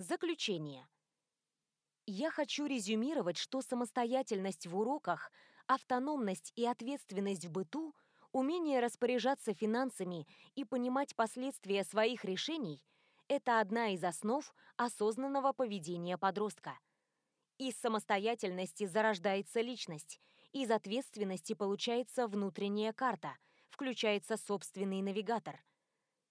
Заключение. Я хочу резюмировать, что самостоятельность в уроках, автономность и ответственность в быту, умение распоряжаться финансами и понимать последствия своих решений – это одна из основ осознанного поведения подростка. Из самостоятельности зарождается личность, из ответственности получается внутренняя карта, включается собственный навигатор –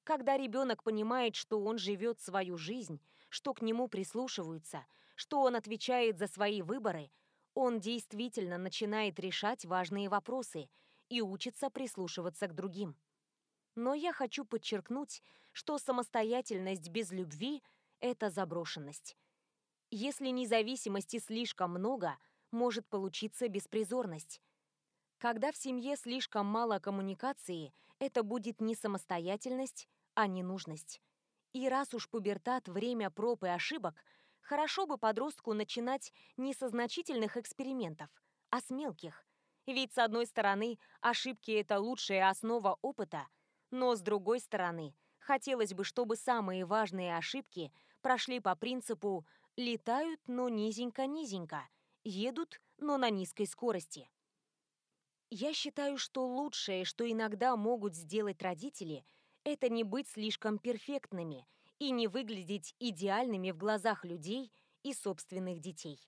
когда ребенок понимает, что он живет свою жизнь, что к нему прислушиваются, что он отвечает за свои выборы, он действительно начинает решать важные вопросы и учится прислушиваться к другим. Но я хочу подчеркнуть, что самостоятельность без любви – это заброшенность. Если независимости слишком много, может получиться беспризорность. Когда в семье слишком мало коммуникации, это будет не самостоятельность, а ненужность. И раз уж пубертат – время проб и ошибок, хорошо бы подростку начинать не со значительных экспериментов, а с мелких. Ведь, с одной стороны, ошибки – это лучшая основа опыта, но с другой стороны, хотелось бы, чтобы самые важные ошибки прошли по принципу «летают, но низенько-низенько», «едут, но на низкой скорости». Я считаю, что лучшее, что иногда могут сделать родители – это не быть слишком перфектными и не выглядеть идеальными в глазах людей и собственных детей.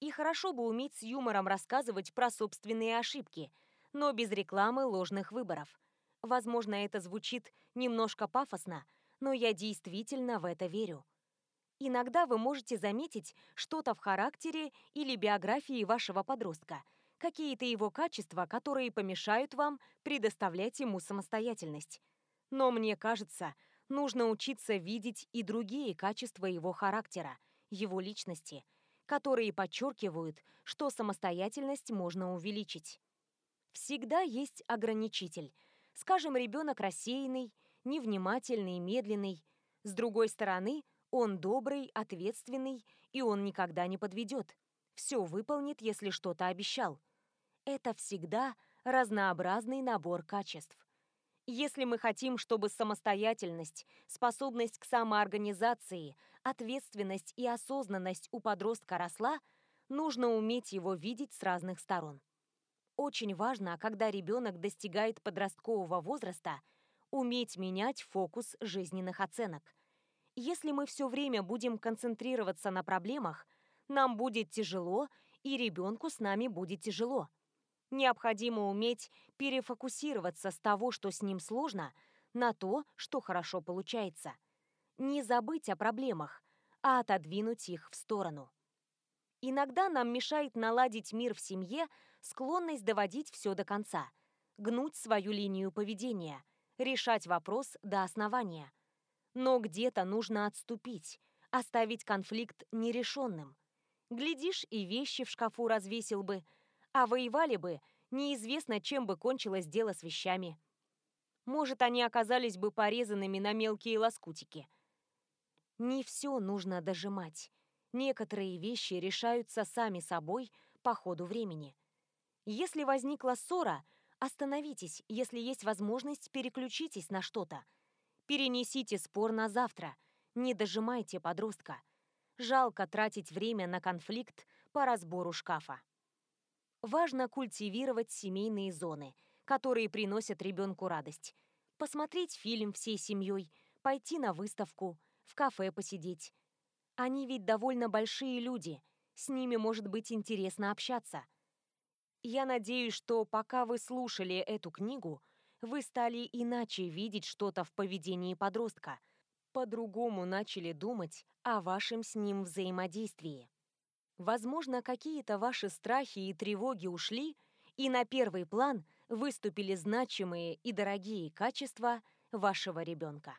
И хорошо бы уметь с юмором рассказывать про собственные ошибки, но без рекламы ложных выборов. Возможно, это звучит немножко пафосно, но я действительно в это верю. Иногда вы можете заметить что-то в характере или биографии вашего подростка, какие-то его качества, которые помешают вам предоставлять ему самостоятельность. Но мне кажется, нужно учиться видеть и другие качества его характера, его личности, которые подчеркивают, что самостоятельность можно увеличить. Всегда есть ограничитель. Скажем, ребенок рассеянный, невнимательный, медленный. С другой стороны, он добрый, ответственный, и он никогда не подведет. Все выполнит, если что-то обещал. Это всегда разнообразный набор качеств. Если мы хотим, чтобы самостоятельность, способность к самоорганизации, ответственность и осознанность у подростка росла, нужно уметь его видеть с разных сторон. Очень важно, когда ребенок достигает подросткового возраста, уметь менять фокус жизненных оценок. Если мы все время будем концентрироваться на проблемах, нам будет тяжело, и ребенку с нами будет тяжело. Необходимо уметь перефокусироваться с того, что с ним сложно, на то, что хорошо получается. Не забыть о проблемах, а отодвинуть их в сторону. Иногда нам мешает наладить мир в семье склонность доводить все до конца, гнуть свою линию поведения, решать вопрос до основания. Но где-то нужно отступить, оставить конфликт нерешенным. Глядишь, и вещи в шкафу развесил бы – а воевали бы, неизвестно, чем бы кончилось дело с вещами. Может, они оказались бы порезанными на мелкие лоскутики. Не все нужно дожимать. Некоторые вещи решаются сами собой по ходу времени. Если возникла ссора, остановитесь, если есть возможность, переключитесь на что-то. Перенесите спор на завтра, не дожимайте подростка. Жалко тратить время на конфликт по разбору шкафа важно культивировать семейные зоны, которые приносят ребенку радость. Посмотреть фильм всей семьей, пойти на выставку, в кафе посидеть. Они ведь довольно большие люди, с ними может быть интересно общаться. Я надеюсь, что пока вы слушали эту книгу, вы стали иначе видеть что-то в поведении подростка, по-другому начали думать о вашем с ним взаимодействии. Возможно, какие-то ваши страхи и тревоги ушли, и на первый план выступили значимые и дорогие качества вашего ребенка.